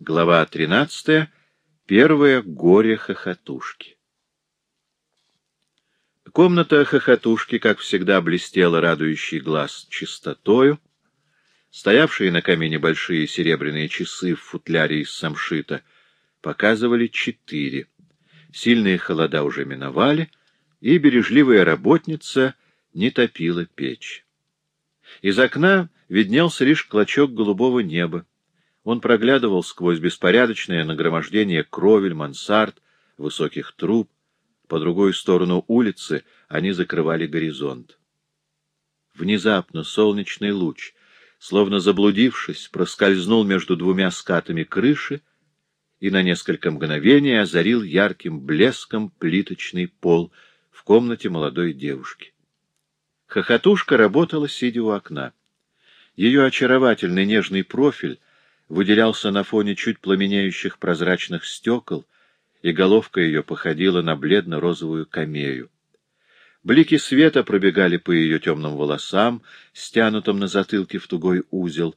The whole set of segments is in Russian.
Глава 13. Первое горе хохотушки. Комната хохотушки, как всегда, блестела радующий глаз чистотою. Стоявшие на камине большие серебряные часы в футляре из самшита показывали четыре. Сильные холода уже миновали, и бережливая работница не топила печь. Из окна виднелся лишь клочок голубого неба. Он проглядывал сквозь беспорядочное нагромождение кровель, мансард, высоких труб. По другую сторону улицы они закрывали горизонт. Внезапно солнечный луч, словно заблудившись, проскользнул между двумя скатами крыши и на несколько мгновений озарил ярким блеском плиточный пол в комнате молодой девушки. Хохотушка работала, сидя у окна. Ее очаровательный нежный профиль выделялся на фоне чуть пламенеющих прозрачных стекол, и головка ее походила на бледно-розовую камею. Блики света пробегали по ее темным волосам, стянутым на затылке в тугой узел.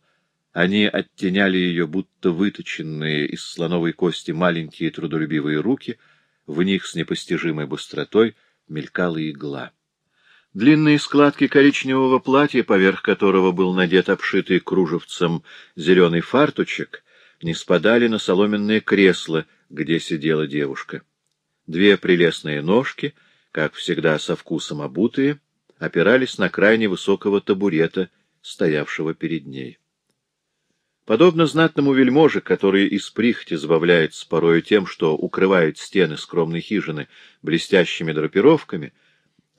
Они оттеняли ее, будто выточенные из слоновой кости маленькие трудолюбивые руки, в них с непостижимой быстротой мелькала игла. Длинные складки коричневого платья, поверх которого был надет обшитый кружевцем зеленый фартучек, не спадали на соломенное кресло, где сидела девушка. Две прелестные ножки, как всегда со вкусом обутые, опирались на крайне высокого табурета, стоявшего перед ней. Подобно знатному вельможе, который из прихти избавляется порою тем, что укрывает стены скромной хижины блестящими драпировками,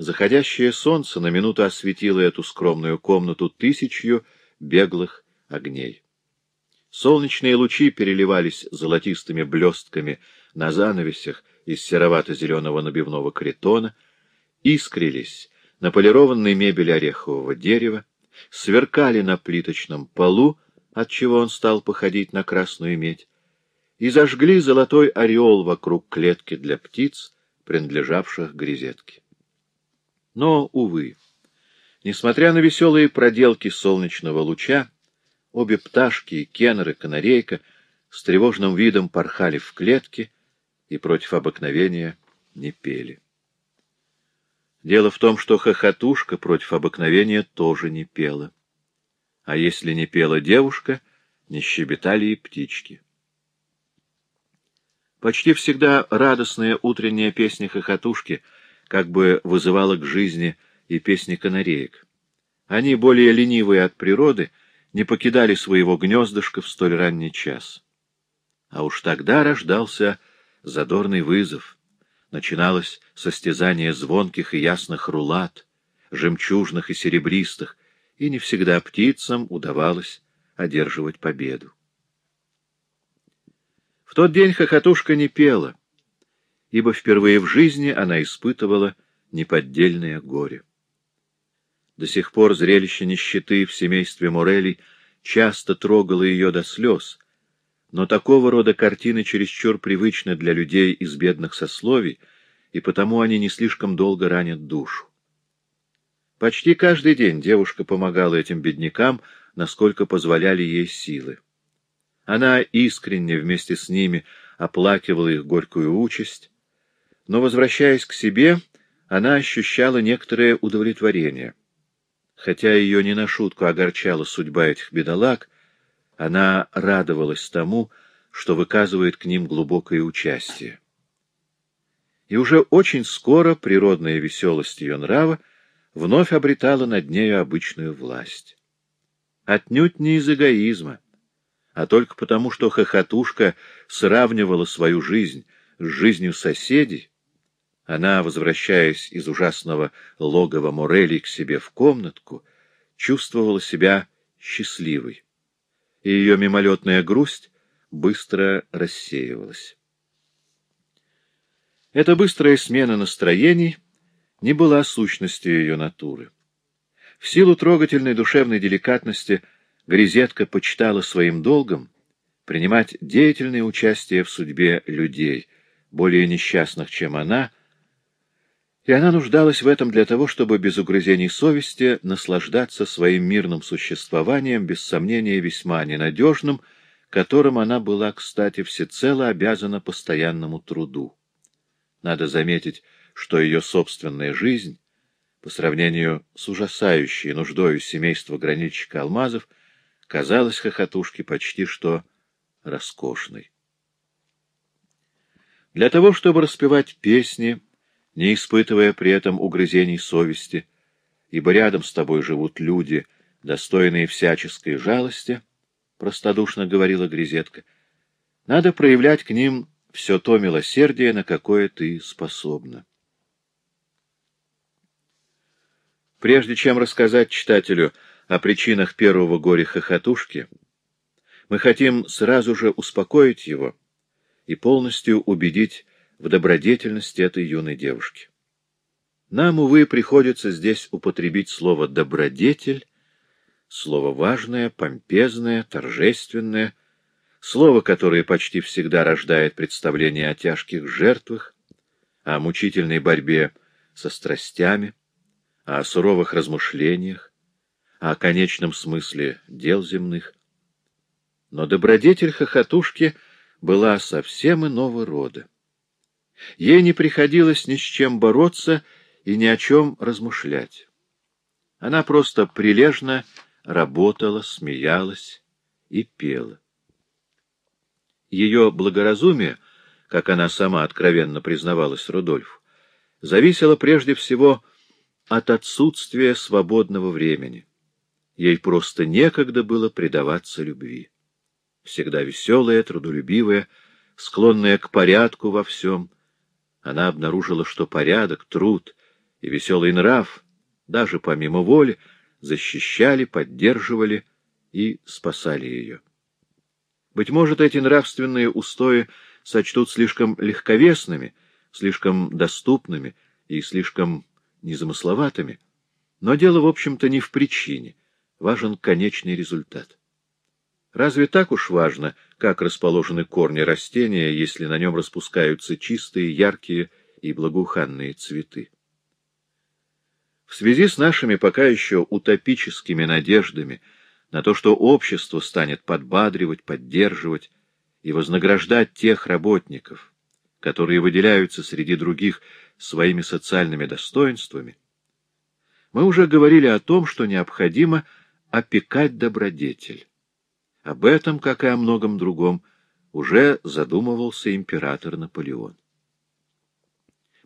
Заходящее солнце на минуту осветило эту скромную комнату тысячью беглых огней. Солнечные лучи переливались золотистыми блестками на занавесях из серовато-зеленого набивного кретона, искрились на полированной мебели орехового дерева, сверкали на плиточном полу, отчего он стал походить на красную медь, и зажгли золотой ореол вокруг клетки для птиц, принадлежавших грезетке. Но, увы, несмотря на веселые проделки солнечного луча, обе пташки, кеннер и канарейка, с тревожным видом порхали в клетке и против обыкновения не пели. Дело в том, что хохотушка против обыкновения тоже не пела. А если не пела девушка, не щебетали и птички. Почти всегда радостная утренняя песня хохотушки — как бы вызывала к жизни и песни канареек. Они, более ленивые от природы, не покидали своего гнездышка в столь ранний час. А уж тогда рождался задорный вызов. Начиналось состязание звонких и ясных рулат, жемчужных и серебристых, и не всегда птицам удавалось одерживать победу. В тот день хохотушка не пела — ибо впервые в жизни она испытывала неподдельное горе. До сих пор зрелище нищеты в семействе Морелей часто трогало ее до слез, но такого рода картины чересчур привычны для людей из бедных сословий, и потому они не слишком долго ранят душу. Почти каждый день девушка помогала этим беднякам, насколько позволяли ей силы. Она искренне вместе с ними оплакивала их горькую участь, но, возвращаясь к себе, она ощущала некоторое удовлетворение. Хотя ее не на шутку огорчала судьба этих бедолаг, она радовалась тому, что выказывает к ним глубокое участие. И уже очень скоро природная веселость ее нрава вновь обретала над нею обычную власть. Отнюдь не из эгоизма, а только потому, что хохотушка сравнивала свою жизнь с жизнью соседей, она, возвращаясь из ужасного логова Морели к себе в комнатку, чувствовала себя счастливой, и ее мимолетная грусть быстро рассеивалась. Эта быстрая смена настроений не была сущностью ее натуры. В силу трогательной душевной деликатности Грезетка почитала своим долгом принимать деятельное участие в судьбе людей, более несчастных, чем она, — и она нуждалась в этом для того, чтобы без угрызений совести наслаждаться своим мирным существованием, без сомнения весьма ненадежным, которым она была, кстати, всецело обязана постоянному труду. Надо заметить, что ее собственная жизнь, по сравнению с ужасающей нуждою семейства граничика алмазов, казалась хохотушке почти что роскошной. Для того, чтобы распевать песни, не испытывая при этом угрызений совести, ибо рядом с тобой живут люди, достойные всяческой жалости, — простодушно говорила Грезетка, — надо проявлять к ним все то милосердие, на какое ты способна. Прежде чем рассказать читателю о причинах первого горя хохотушки, мы хотим сразу же успокоить его и полностью убедить в добродетельности этой юной девушки. Нам, увы, приходится здесь употребить слово «добродетель», слово важное, помпезное, торжественное, слово, которое почти всегда рождает представление о тяжких жертвах, о мучительной борьбе со страстями, о суровых размышлениях, о конечном смысле дел земных. Но добродетель хохотушки была совсем иного рода. Ей не приходилось ни с чем бороться и ни о чем размышлять. Она просто прилежно работала, смеялась и пела. Ее благоразумие, как она сама откровенно признавалась Рудольфу, зависело прежде всего от отсутствия свободного времени. Ей просто некогда было предаваться любви. Всегда веселая, трудолюбивая, склонная к порядку во всем, она обнаружила, что порядок, труд и веселый нрав, даже помимо воли, защищали, поддерживали и спасали ее. Быть может, эти нравственные устои сочтут слишком легковесными, слишком доступными и слишком незамысловатыми, но дело, в общем-то, не в причине, важен конечный результат. Разве так уж важно, как расположены корни растения, если на нем распускаются чистые, яркие и благоуханные цветы? В связи с нашими пока еще утопическими надеждами на то, что общество станет подбадривать, поддерживать и вознаграждать тех работников, которые выделяются среди других своими социальными достоинствами, мы уже говорили о том, что необходимо опекать добродетель. Об этом, как и о многом другом, уже задумывался император Наполеон.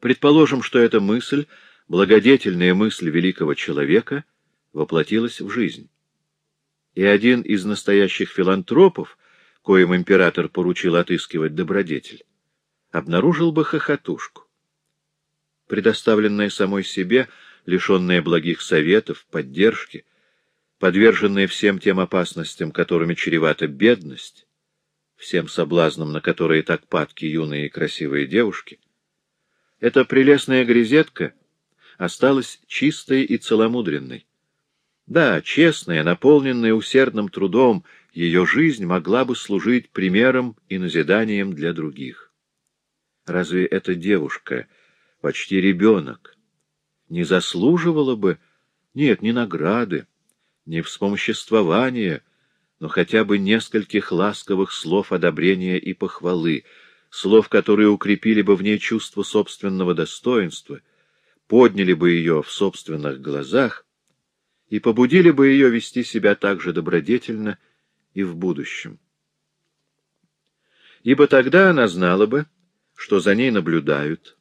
Предположим, что эта мысль, благодетельная мысль великого человека, воплотилась в жизнь. И один из настоящих филантропов, коим император поручил отыскивать добродетель, обнаружил бы хохотушку. Предоставленная самой себе, лишенная благих советов, поддержки — подверженные всем тем опасностям, которыми чревата бедность, всем соблазнам, на которые так падки юные и красивые девушки, эта прелестная грезетка осталась чистой и целомудренной. Да, честная, наполненная усердным трудом, ее жизнь могла бы служить примером и назиданием для других. Разве эта девушка, почти ребенок, не заслуживала бы, нет, ни награды, не вспомоществования, но хотя бы нескольких ласковых слов одобрения и похвалы, слов, которые укрепили бы в ней чувство собственного достоинства, подняли бы ее в собственных глазах и побудили бы ее вести себя так же добродетельно и в будущем. Ибо тогда она знала бы, что за ней наблюдают,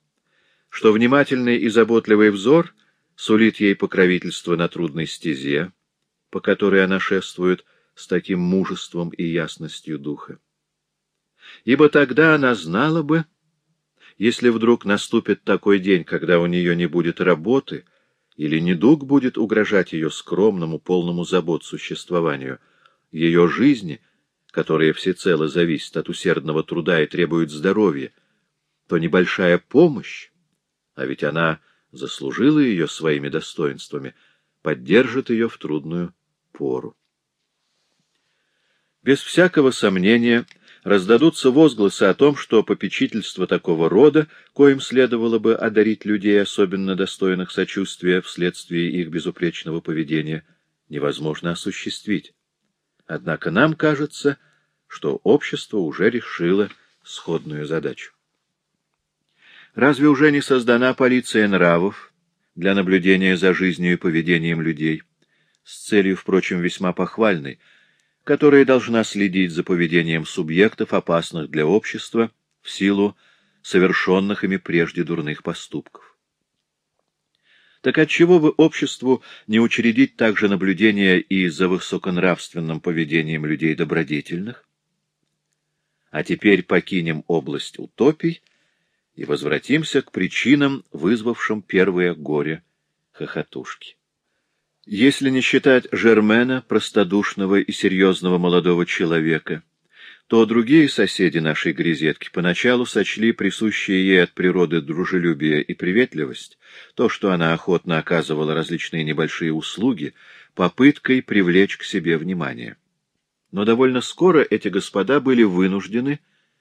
что внимательный и заботливый взор сулит ей покровительство на трудной стезе, по которой она шествует с таким мужеством и ясностью духа. Ибо тогда она знала бы, если вдруг наступит такой день, когда у нее не будет работы, или недуг будет угрожать ее скромному, полному забот существованию, ее жизни, которая всецело зависит от усердного труда и требует здоровья, то небольшая помощь, а ведь она заслужила ее своими достоинствами, поддержит ее в трудную пору. Без всякого сомнения раздадутся возгласы о том, что попечительство такого рода, коим следовало бы одарить людей, особенно достойных сочувствия вследствие их безупречного поведения, невозможно осуществить. Однако нам кажется, что общество уже решило сходную задачу. Разве уже не создана полиция нравов для наблюдения за жизнью и поведением людей, с целью, впрочем, весьма похвальной, которая должна следить за поведением субъектов, опасных для общества, в силу совершенных ими прежде дурных поступков? Так отчего бы обществу не учредить также наблюдение и за высоконравственным поведением людей добродетельных? А теперь покинем область утопий и возвратимся к причинам, вызвавшим первое горе хохотушки. Если не считать Жермена, простодушного и серьезного молодого человека, то другие соседи нашей грезетки поначалу сочли присущие ей от природы дружелюбие и приветливость, то, что она охотно оказывала различные небольшие услуги, попыткой привлечь к себе внимание. Но довольно скоро эти господа были вынуждены,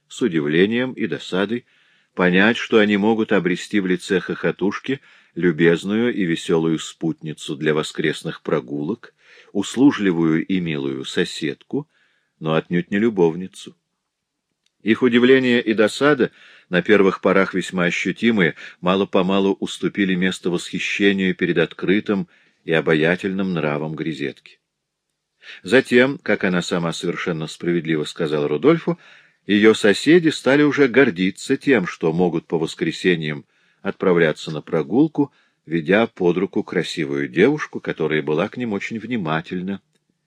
с удивлением и досадой, понять, что они могут обрести в лице хохотушки любезную и веселую спутницу для воскресных прогулок, услужливую и милую соседку, но отнюдь не любовницу. Их удивление и досада, на первых порах весьма ощутимые, мало-помалу уступили место восхищению перед открытым и обаятельным нравом грезетки. Затем, как она сама совершенно справедливо сказала Рудольфу, ее соседи стали уже гордиться тем, что могут по воскресеньям отправляться на прогулку, ведя под руку красивую девушку, которая была к ним очень внимательна.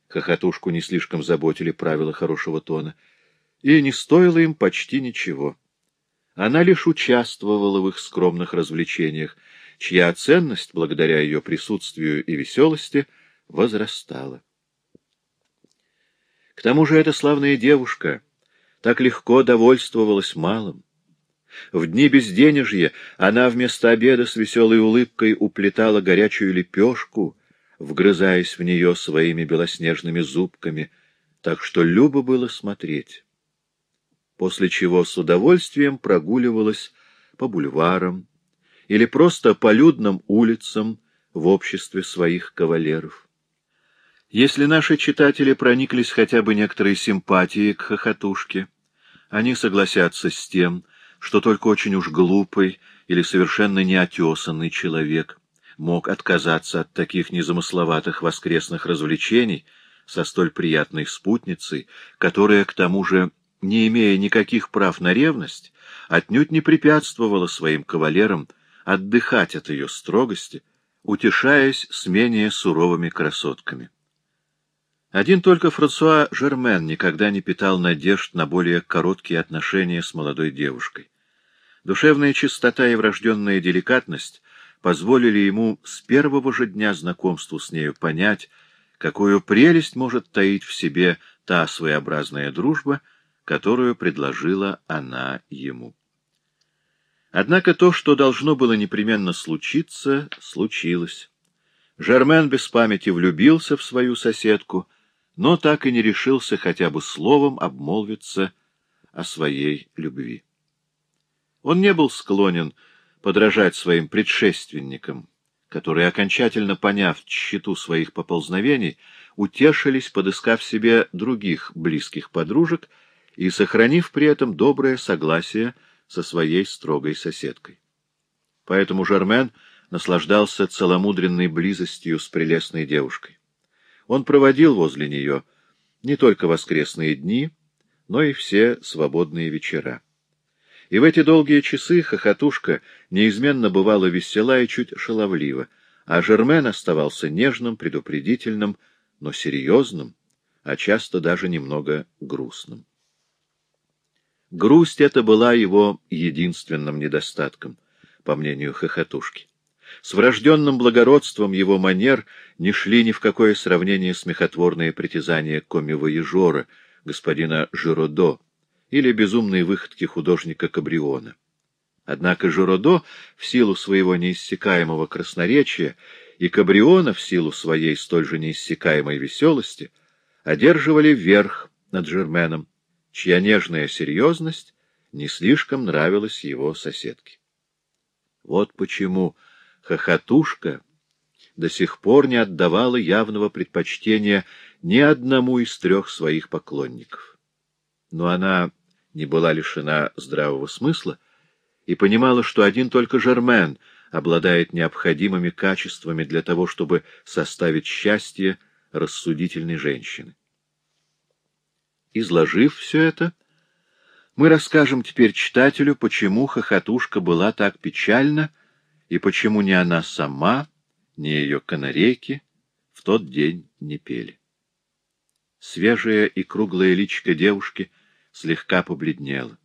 Хохотушку не слишком заботили правила хорошего тона, и не стоило им почти ничего. Она лишь участвовала в их скромных развлечениях, чья ценность, благодаря ее присутствию и веселости, возрастала. К тому же эта славная девушка — так легко довольствовалась малым. В дни безденежья она вместо обеда с веселой улыбкой уплетала горячую лепешку, вгрызаясь в нее своими белоснежными зубками, так что любо было смотреть. После чего с удовольствием прогуливалась по бульварам или просто по людным улицам в обществе своих кавалеров. Если наши читатели прониклись хотя бы некоторой симпатией к хохотушке, они согласятся с тем, что только очень уж глупый или совершенно неотесанный человек мог отказаться от таких незамысловатых воскресных развлечений со столь приятной спутницей, которая, к тому же, не имея никаких прав на ревность, отнюдь не препятствовала своим кавалерам отдыхать от ее строгости, утешаясь с менее суровыми красотками. Один только Франсуа Жермен никогда не питал надежд на более короткие отношения с молодой девушкой. Душевная чистота и врожденная деликатность позволили ему с первого же дня знакомства с нею понять, какую прелесть может таить в себе та своеобразная дружба, которую предложила она ему. Однако то, что должно было непременно случиться, случилось. Жермен без памяти влюбился в свою соседку — но так и не решился хотя бы словом обмолвиться о своей любви. Он не был склонен подражать своим предшественникам, которые, окончательно поняв тщету своих поползновений, утешились, подыскав себе других близких подружек и сохранив при этом доброе согласие со своей строгой соседкой. Поэтому Жермен наслаждался целомудренной близостью с прелестной девушкой. Он проводил возле нее не только воскресные дни, но и все свободные вечера. И в эти долгие часы хохотушка неизменно бывала весела и чуть шаловлива, а Жермен оставался нежным, предупредительным, но серьезным, а часто даже немного грустным. Грусть эта была его единственным недостатком, по мнению хохотушки. С врожденным благородством его манер не шли ни в какое сравнение смехотворные притязания коми-воежора, господина Жиродо, или безумные выходки художника Кабриона. Однако Жиродо, в силу своего неиссякаемого красноречия, и Кабриона, в силу своей столь же неиссякаемой веселости, одерживали верх над Жерменом, чья нежная серьезность не слишком нравилась его соседке. Вот почему хохотушка до сих пор не отдавала явного предпочтения ни одному из трех своих поклонников. но она не была лишена здравого смысла и понимала, что один только Жермен обладает необходимыми качествами для того, чтобы составить счастье рассудительной женщины. Изложив все это, мы расскажем теперь читателю, почему хохотушка была так печальна и почему ни она сама, ни ее канарейки в тот день не пели. Свежая и круглая личико девушки слегка побледнела.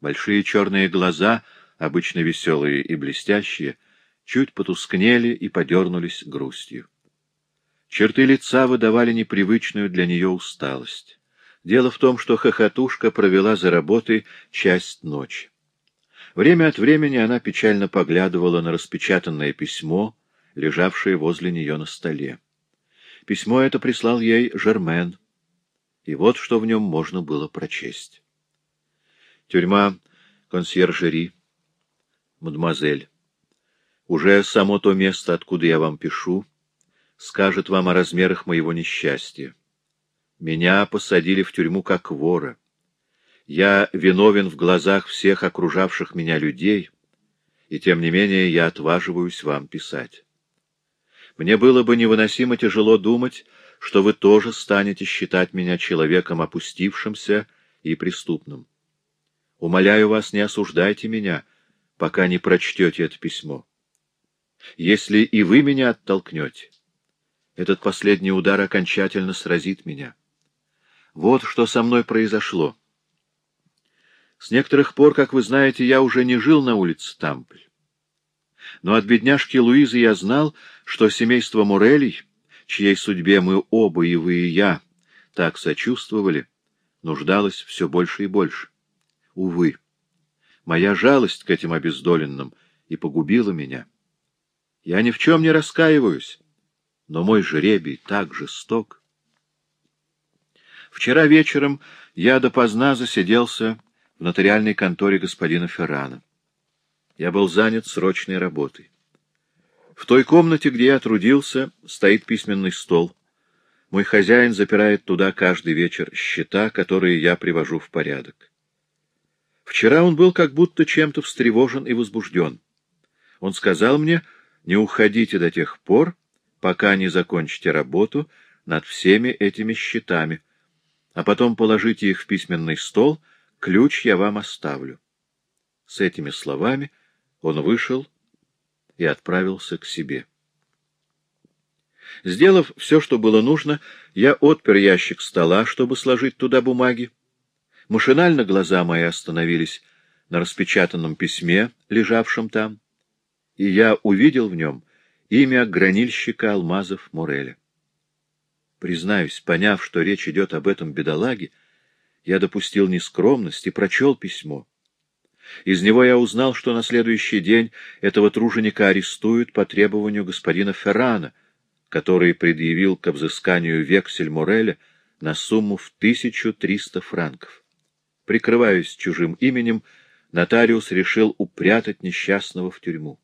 Большие черные глаза, обычно веселые и блестящие, чуть потускнели и подернулись грустью. Черты лица выдавали непривычную для нее усталость. Дело в том, что хохотушка провела за работой часть ночи. Время от времени она печально поглядывала на распечатанное письмо, лежавшее возле нее на столе. Письмо это прислал ей Жермен, и вот что в нем можно было прочесть. Тюрьма консьержери, мадемуазель, уже само то место, откуда я вам пишу, скажет вам о размерах моего несчастья. Меня посадили в тюрьму как вора. Я виновен в глазах всех окружавших меня людей, и тем не менее я отваживаюсь вам писать. Мне было бы невыносимо тяжело думать, что вы тоже станете считать меня человеком опустившимся и преступным. Умоляю вас, не осуждайте меня, пока не прочтете это письмо. Если и вы меня оттолкнете, этот последний удар окончательно сразит меня. Вот что со мной произошло. С некоторых пор, как вы знаете, я уже не жил на улице Тампль. Но от бедняжки Луизы я знал, что семейство Мурелей, чьей судьбе мы оба, и вы, и я, так сочувствовали, нуждалось все больше и больше. Увы, моя жалость к этим обездоленным и погубила меня. Я ни в чем не раскаиваюсь, но мой жребий так жесток. Вчера вечером я допоздна засиделся в нотариальной конторе господина Феррана. Я был занят срочной работой. В той комнате, где я трудился, стоит письменный стол. Мой хозяин запирает туда каждый вечер счета, которые я привожу в порядок. Вчера он был как будто чем-то встревожен и возбужден. Он сказал мне, не уходите до тех пор, пока не закончите работу над всеми этими счетами, а потом положите их в письменный стол, ключ я вам оставлю. С этими словами он вышел и отправился к себе. Сделав все, что было нужно, я отпер ящик стола, чтобы сложить туда бумаги. Машинально глаза мои остановились на распечатанном письме, лежавшем там, и я увидел в нем имя гранильщика алмазов Муреля. Признаюсь, поняв, что речь идет об этом бедолаге, я допустил нескромность и прочел письмо. Из него я узнал, что на следующий день этого труженика арестуют по требованию господина Феррана, который предъявил к взысканию вексель Мореля на сумму в 1300 франков. Прикрываясь чужим именем, нотариус решил упрятать несчастного в тюрьму.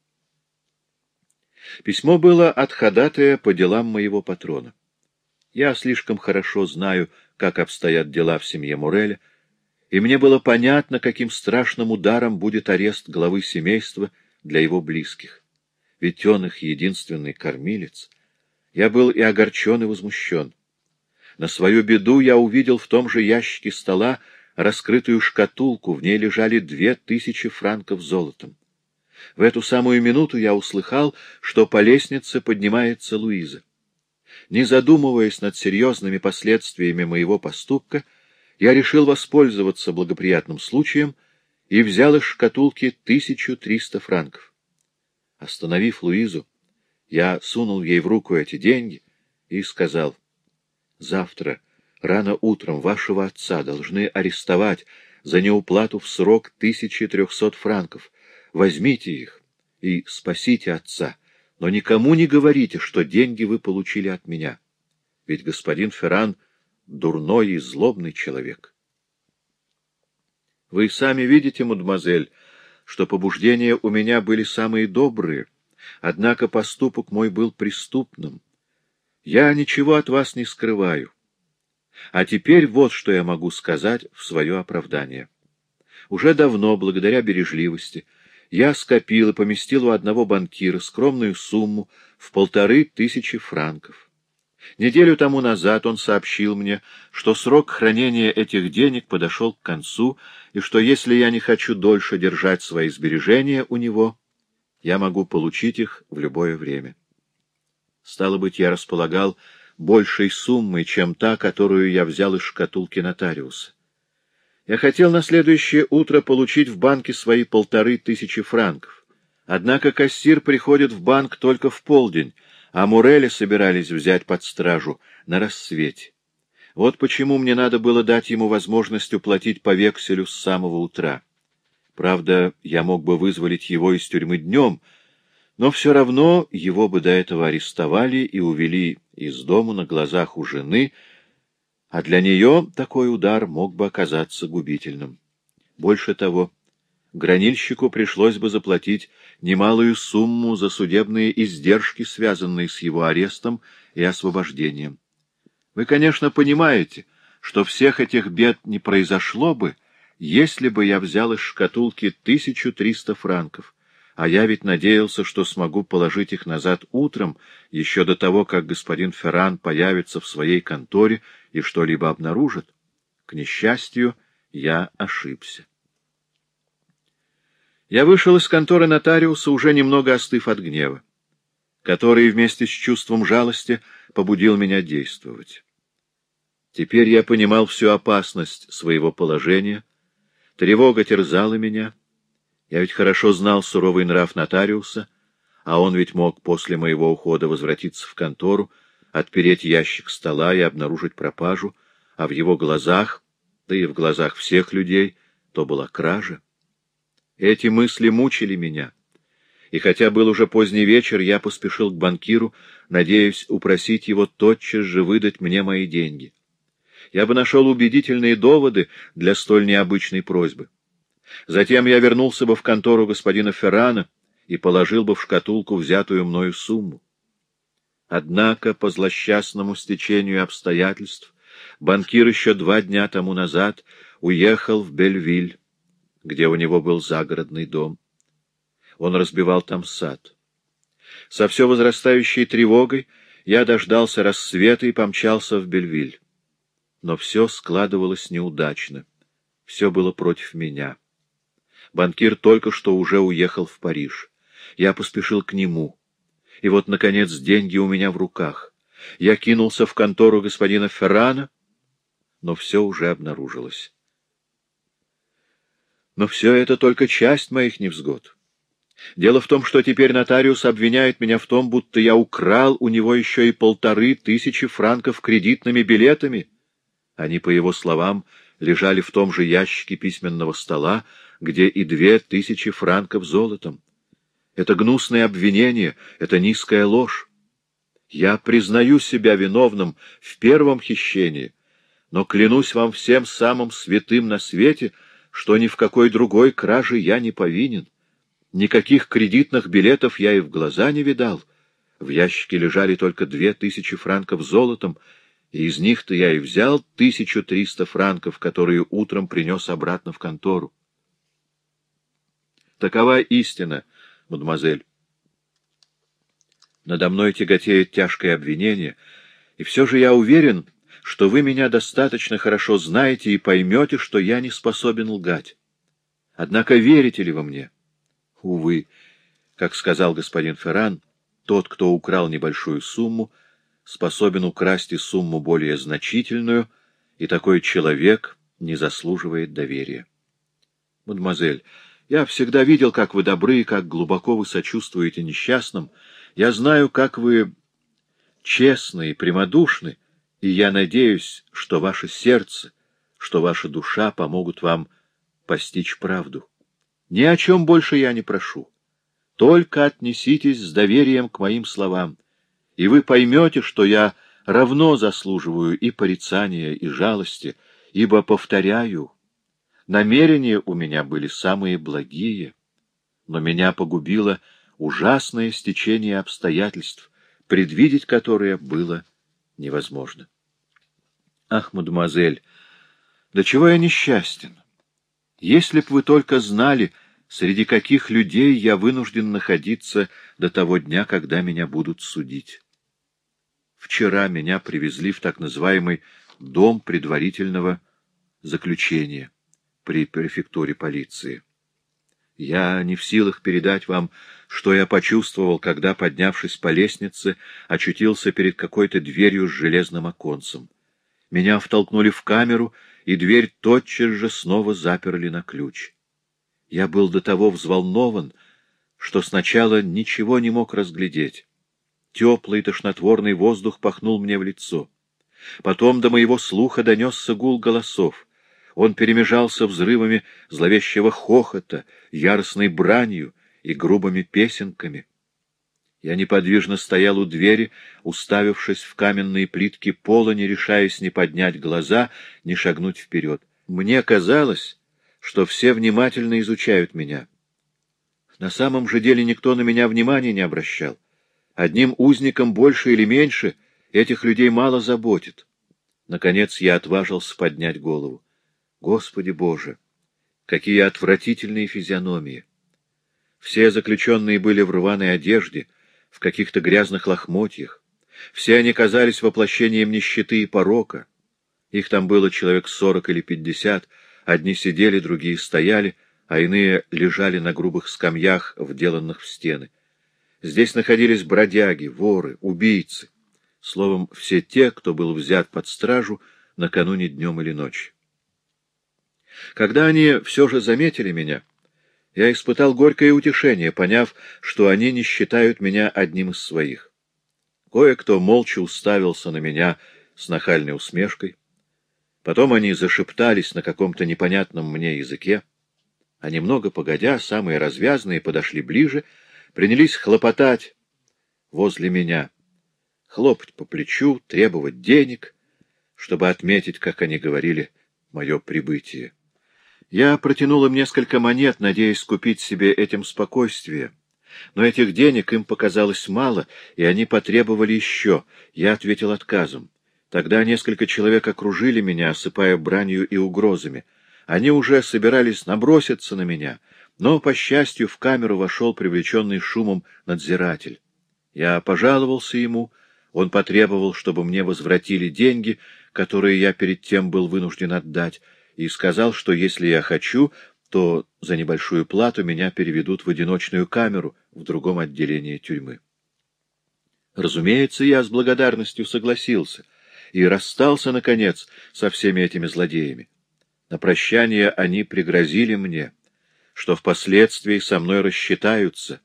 Письмо было от ходатая по делам моего патрона. Я слишком хорошо знаю, как обстоят дела в семье Муреля, и мне было понятно, каким страшным ударом будет арест главы семейства для его близких. Ведь он их единственный кормилец. Я был и огорчен, и возмущен. На свою беду я увидел в том же ящике стола раскрытую шкатулку, в ней лежали две тысячи франков золотом. В эту самую минуту я услыхал, что по лестнице поднимается Луиза. Не задумываясь над серьезными последствиями моего поступка, я решил воспользоваться благоприятным случаем и взял из шкатулки 1300 франков. Остановив Луизу, я сунул ей в руку эти деньги и сказал, «Завтра, рано утром, вашего отца должны арестовать за неуплату в срок 1300 франков. Возьмите их и спасите отца» но никому не говорите, что деньги вы получили от меня. Ведь господин Ферран — дурной и злобный человек. Вы сами видите, мадемуазель, что побуждения у меня были самые добрые, однако поступок мой был преступным. Я ничего от вас не скрываю. А теперь вот что я могу сказать в свое оправдание. Уже давно, благодаря бережливости, я скопил и поместил у одного банкира скромную сумму в полторы тысячи франков. Неделю тому назад он сообщил мне, что срок хранения этих денег подошел к концу, и что если я не хочу дольше держать свои сбережения у него, я могу получить их в любое время. Стало быть, я располагал большей суммой, чем та, которую я взял из шкатулки нотариуса. Я хотел на следующее утро получить в банке свои полторы тысячи франков. Однако кассир приходит в банк только в полдень, а Мурели собирались взять под стражу на рассвете. Вот почему мне надо было дать ему возможность уплатить по векселю с самого утра. Правда, я мог бы вызволить его из тюрьмы днем, но все равно его бы до этого арестовали и увели из дому на глазах у жены, а для нее такой удар мог бы оказаться губительным. Больше того, гранильщику пришлось бы заплатить немалую сумму за судебные издержки, связанные с его арестом и освобождением. Вы, конечно, понимаете, что всех этих бед не произошло бы, если бы я взял из шкатулки 1300 франков, а я ведь надеялся, что смогу положить их назад утром, еще до того, как господин Ферран появится в своей конторе и что-либо обнаружит. К несчастью, я ошибся. Я вышел из конторы нотариуса, уже немного остыв от гнева, который вместе с чувством жалости побудил меня действовать. Теперь я понимал всю опасность своего положения, тревога терзала меня — я ведь хорошо знал суровый нрав нотариуса, а он ведь мог после моего ухода возвратиться в контору, отпереть ящик стола и обнаружить пропажу, а в его глазах, да и в глазах всех людей, то была кража. Эти мысли мучили меня. И хотя был уже поздний вечер, я поспешил к банкиру, надеясь упросить его тотчас же выдать мне мои деньги. Я бы нашел убедительные доводы для столь необычной просьбы. Затем я вернулся бы в контору господина Феррана и положил бы в шкатулку взятую мною сумму. Однако, по злосчастному стечению обстоятельств, банкир еще два дня тому назад уехал в Бельвиль, где у него был загородный дом. Он разбивал там сад. Со все возрастающей тревогой я дождался рассвета и помчался в Бельвиль. Но все складывалось неудачно. Все было против меня. Банкир только что уже уехал в Париж. Я поспешил к нему. И вот, наконец, деньги у меня в руках. Я кинулся в контору господина Феррана, но все уже обнаружилось. Но все это только часть моих невзгод. Дело в том, что теперь нотариус обвиняет меня в том, будто я украл у него еще и полторы тысячи франков кредитными билетами. Они, по его словам, лежали в том же ящике письменного стола, где и две тысячи франков золотом. Это гнусное обвинение, это низкая ложь. Я признаю себя виновным в первом хищении, но клянусь вам всем самым святым на свете, что ни в какой другой краже я не повинен. Никаких кредитных билетов я и в глаза не видал. В ящике лежали только две тысячи франков золотом, и из них-то я и взял тысячу триста франков, которые утром принес обратно в контору. Такова истина, мадемуазель. Надо мной тяготеет тяжкое обвинение, и все же я уверен, что вы меня достаточно хорошо знаете и поймете, что я не способен лгать. Однако верите ли вы мне? Увы, как сказал господин Ферран, тот, кто украл небольшую сумму, способен украсть и сумму более значительную, и такой человек не заслуживает доверия. Мадемуазель, я всегда видел, как вы добры, как глубоко вы сочувствуете несчастным. Я знаю, как вы честны и прямодушны, и я надеюсь, что ваше сердце, что ваша душа помогут вам постичь правду. Ни о чем больше я не прошу. Только отнеситесь с доверием к моим словам, и вы поймете, что я равно заслуживаю и порицания, и жалости, ибо, повторяю, Намерения у меня были самые благие, но меня погубило ужасное стечение обстоятельств, предвидеть которые было невозможно. Ах, мадемуазель, до чего я несчастен! Если б вы только знали, среди каких людей я вынужден находиться до того дня, когда меня будут судить. Вчера меня привезли в так называемый дом предварительного заключения при префектуре полиции. Я не в силах передать вам, что я почувствовал, когда, поднявшись по лестнице, очутился перед какой-то дверью с железным оконцем. Меня втолкнули в камеру, и дверь тотчас же снова заперли на ключ. Я был до того взволнован, что сначала ничего не мог разглядеть. Теплый тошнотворный воздух пахнул мне в лицо. Потом до моего слуха донесся гул голосов. Он перемежался взрывами зловещего хохота, яростной бранью и грубыми песенками. Я неподвижно стоял у двери, уставившись в каменные плитки пола, не решаясь ни поднять глаза, ни шагнуть вперед. Мне казалось, что все внимательно изучают меня. На самом же деле никто на меня внимания не обращал. Одним узником больше или меньше этих людей мало заботит. Наконец я отважился поднять голову. Господи Боже! Какие отвратительные физиономии! Все заключенные были в рваной одежде, в каких-то грязных лохмотьях. Все они казались воплощением нищеты и порока. Их там было человек сорок или пятьдесят, одни сидели, другие стояли, а иные лежали на грубых скамьях, вделанных в стены. Здесь находились бродяги, воры, убийцы. Словом, все те, кто был взят под стражу накануне днем или ночью. Когда они все же заметили меня, я испытал горькое утешение, поняв, что они не считают меня одним из своих. Кое-кто молча уставился на меня с нахальной усмешкой. Потом они зашептались на каком-то непонятном мне языке, а немного погодя, самые развязные подошли ближе, принялись хлопотать возле меня, хлопать по плечу, требовать денег, чтобы отметить, как они говорили, мое прибытие. Я протянул им несколько монет, надеясь купить себе этим спокойствие. Но этих денег им показалось мало, и они потребовали еще. Я ответил отказом. Тогда несколько человек окружили меня, осыпая бранью и угрозами. Они уже собирались наброситься на меня, но, по счастью, в камеру вошел привлеченный шумом надзиратель. Я пожаловался ему, он потребовал, чтобы мне возвратили деньги, которые я перед тем был вынужден отдать, и сказал, что если я хочу, то за небольшую плату меня переведут в одиночную камеру в другом отделении тюрьмы. Разумеется, я с благодарностью согласился и расстался, наконец, со всеми этими злодеями. На прощание они пригрозили мне, что впоследствии со мной рассчитаются.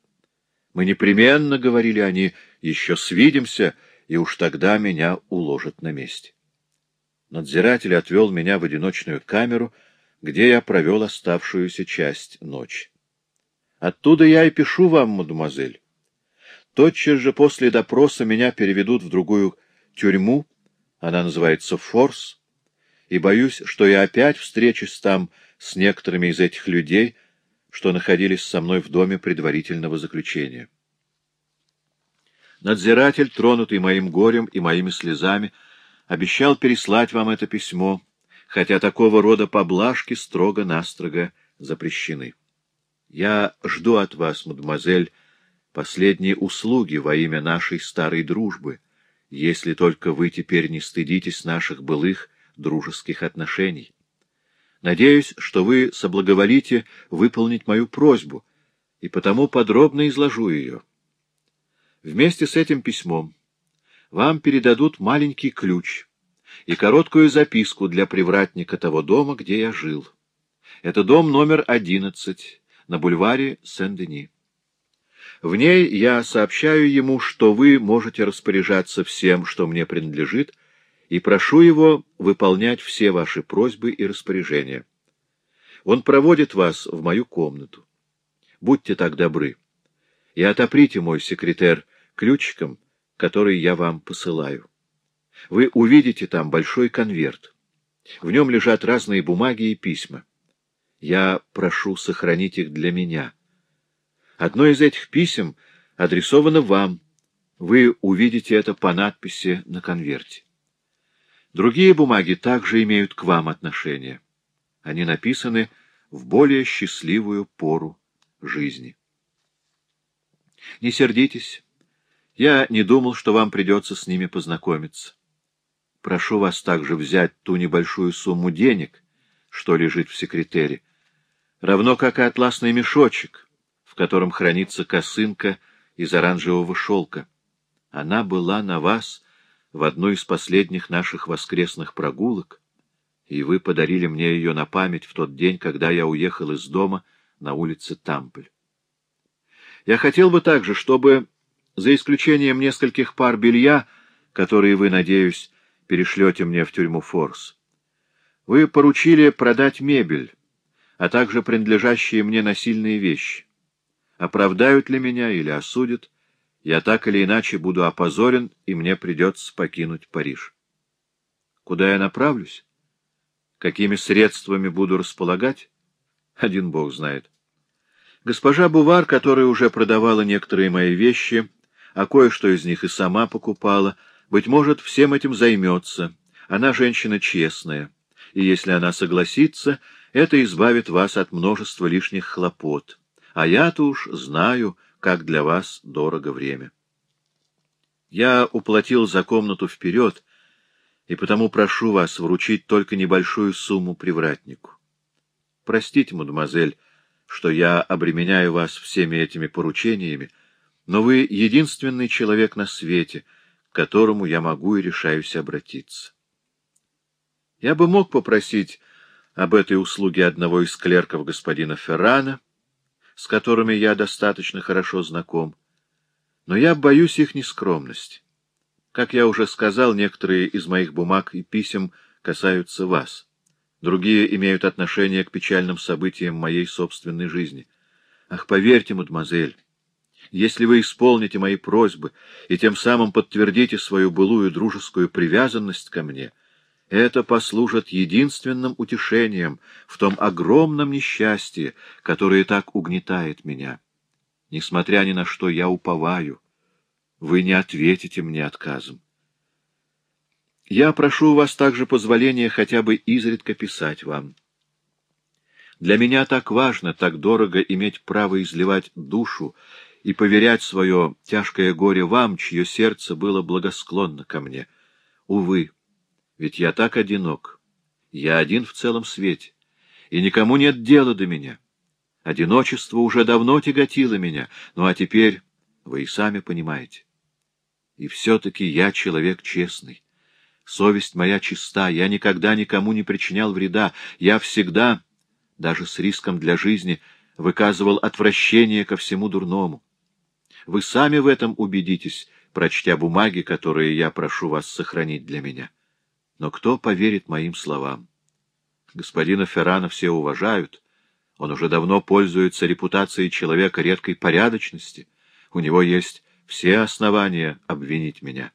Мы непременно, — говорили они, — еще свидимся, и уж тогда меня уложат на месте. Надзиратель отвел меня в одиночную камеру, где я провел оставшуюся часть ночи. Оттуда я и пишу вам, мадемуазель. Тотчас же после допроса меня переведут в другую тюрьму, она называется Форс, и боюсь, что я опять встречусь там с некоторыми из этих людей, что находились со мной в доме предварительного заключения. Надзиратель, тронутый моим горем и моими слезами, обещал переслать вам это письмо, хотя такого рода поблажки строго-настрого запрещены. Я жду от вас, мадемуазель, последние услуги во имя нашей старой дружбы, если только вы теперь не стыдитесь наших былых дружеских отношений. Надеюсь, что вы соблаговолите выполнить мою просьбу, и потому подробно изложу ее. Вместе с этим письмом вам передадут маленький ключ и короткую записку для привратника того дома, где я жил. Это дом номер одиннадцать на бульваре Сен-Дени. В ней я сообщаю ему, что вы можете распоряжаться всем, что мне принадлежит, и прошу его выполнять все ваши просьбы и распоряжения. Он проводит вас в мою комнату. Будьте так добры и отоприте мой секретарь ключиком, который я вам посылаю. Вы увидите там большой конверт. В нем лежат разные бумаги и письма. Я прошу сохранить их для меня. Одно из этих писем адресовано вам. Вы увидите это по надписи на конверте. Другие бумаги также имеют к вам отношение. Они написаны в более счастливую пору жизни. Не сердитесь. Я не думал, что вам придется с ними познакомиться. Прошу вас также взять ту небольшую сумму денег, что лежит в секретере, равно как и атласный мешочек, в котором хранится косынка из оранжевого шелка. Она была на вас в одной из последних наших воскресных прогулок, и вы подарили мне ее на память в тот день, когда я уехал из дома на улице Тампль. Я хотел бы также, чтобы, за исключением нескольких пар белья, которые вы, надеюсь, перешлете мне в тюрьму Форс, вы поручили продать мебель, а также принадлежащие мне насильные вещи. Оправдают ли меня или осудят, я так или иначе буду опозорен, и мне придется покинуть Париж. Куда я направлюсь? Какими средствами буду располагать? Один бог знает. Госпожа Бувар, которая уже продавала некоторые мои вещи, а кое-что из них и сама покупала, быть может, всем этим займется. Она женщина честная, и если она согласится, это избавит вас от множества лишних хлопот. А я-то уж знаю, как для вас дорого время. Я уплатил за комнату вперед, и потому прошу вас вручить только небольшую сумму привратнику. Простите, мадемуазель, что я обременяю вас всеми этими поручениями, но вы единственный человек на свете, к которому я могу и решаюсь обратиться. Я бы мог попросить об этой услуге одного из клерков господина Феррана, с которыми я достаточно хорошо знаком, но я боюсь их нескромности. Как я уже сказал, некоторые из моих бумаг и писем касаются вас. Другие имеют отношение к печальным событиям моей собственной жизни. Ах, поверьте, мадемуазель, если вы исполните мои просьбы и тем самым подтвердите свою былую дружескую привязанность ко мне — это послужит единственным утешением в том огромном несчастье, которое так угнетает меня. Несмотря ни на что, я уповаю. Вы не ответите мне отказом. Я прошу у вас также позволения хотя бы изредка писать вам. Для меня так важно, так дорого иметь право изливать душу и поверять свое тяжкое горе вам, чье сердце было благосклонно ко мне. Увы, ведь я так одинок. Я один в целом свете, и никому нет дела до меня. Одиночество уже давно тяготило меня, ну а теперь вы и сами понимаете. И все-таки я человек честный. Совесть моя чиста, я никогда никому не причинял вреда, я всегда, даже с риском для жизни, выказывал отвращение ко всему дурному. Вы сами в этом убедитесь, прочтя бумаги, которые я прошу вас сохранить для меня. Но кто поверит моим словам? Господина Феррана все уважают. Он уже давно пользуется репутацией человека редкой порядочности. У него есть все основания обвинить меня.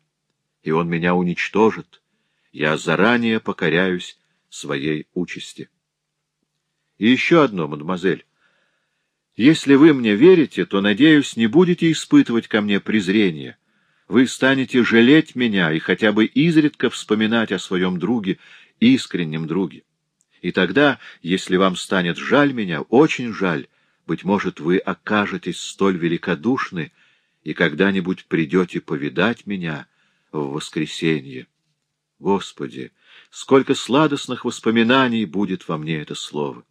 И он меня уничтожит. Я заранее покоряюсь своей участи. И еще одно, мадемуазель. Если вы мне верите, то, надеюсь, не будете испытывать ко мне презрения вы станете жалеть меня и хотя бы изредка вспоминать о своем друге, искреннем друге. И тогда, если вам станет жаль меня, очень жаль, быть может, вы окажетесь столь великодушны и когда-нибудь придете повидать меня в воскресенье. Господи, сколько сладостных воспоминаний будет во мне это слово!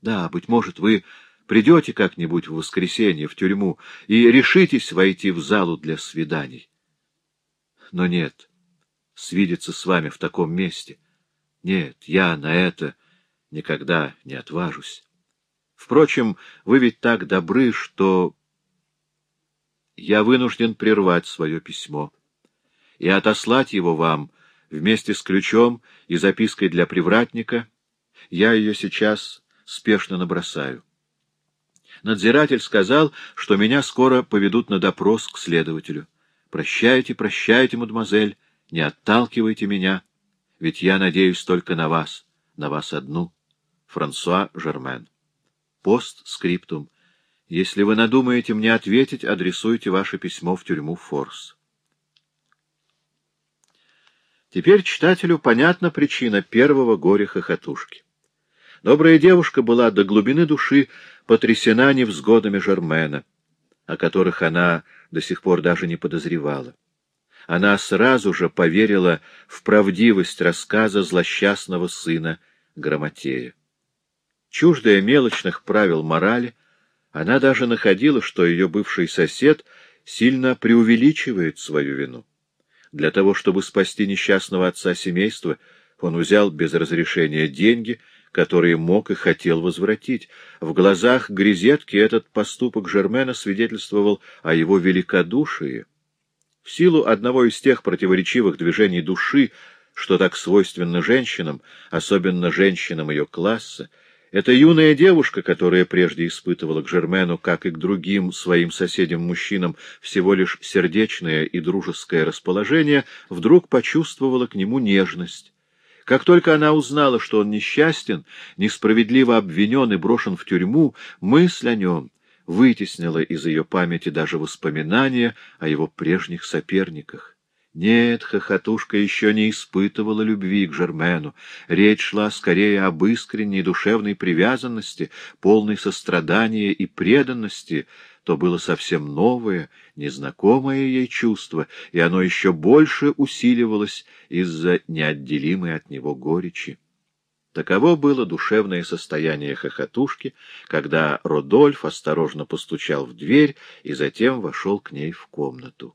Да, быть может, вы Придете как-нибудь в воскресенье в тюрьму и решитесь войти в залу для свиданий. Но нет, свидеться с вами в таком месте. Нет, я на это никогда не отважусь. Впрочем, вы ведь так добры, что я вынужден прервать свое письмо и отослать его вам вместе с ключом и запиской для привратника. Я ее сейчас спешно набросаю. Надзиратель сказал, что меня скоро поведут на допрос к следователю. Прощайте, прощайте, мадемуазель, не отталкивайте меня, ведь я надеюсь только на вас, на вас одну. Франсуа Жермен. Постскриптум. Если вы надумаете мне ответить, адресуйте ваше письмо в тюрьму Форс. Теперь читателю понятна причина первого горя хохотушки. Добрая девушка была до глубины души потрясена невзгодами Жермена, о которых она до сих пор даже не подозревала. Она сразу же поверила в правдивость рассказа злосчастного сына Грамотея. Чуждая мелочных правил морали, она даже находила, что ее бывший сосед сильно преувеличивает свою вину. Для того, чтобы спасти несчастного отца семейства, он взял без разрешения деньги, которые мог и хотел возвратить. В глазах Грезетки этот поступок Жермена свидетельствовал о его великодушии. В силу одного из тех противоречивых движений души, что так свойственно женщинам, особенно женщинам ее класса, эта юная девушка, которая прежде испытывала к Жермену, как и к другим своим соседям-мужчинам, всего лишь сердечное и дружеское расположение, вдруг почувствовала к нему нежность. Как только она узнала, что он несчастен, несправедливо обвинен и брошен в тюрьму, мысль о нем вытеснила из ее памяти даже воспоминания о его прежних соперниках. Нет, хохотушка еще не испытывала любви к Жермену. Речь шла скорее об искренней душевной привязанности, полной сострадания и преданности. То было совсем новое, незнакомое ей чувство, и оно еще больше усиливалось из-за неотделимой от него горечи. Таково было душевное состояние хохотушки, когда Родольф осторожно постучал в дверь и затем вошел к ней в комнату.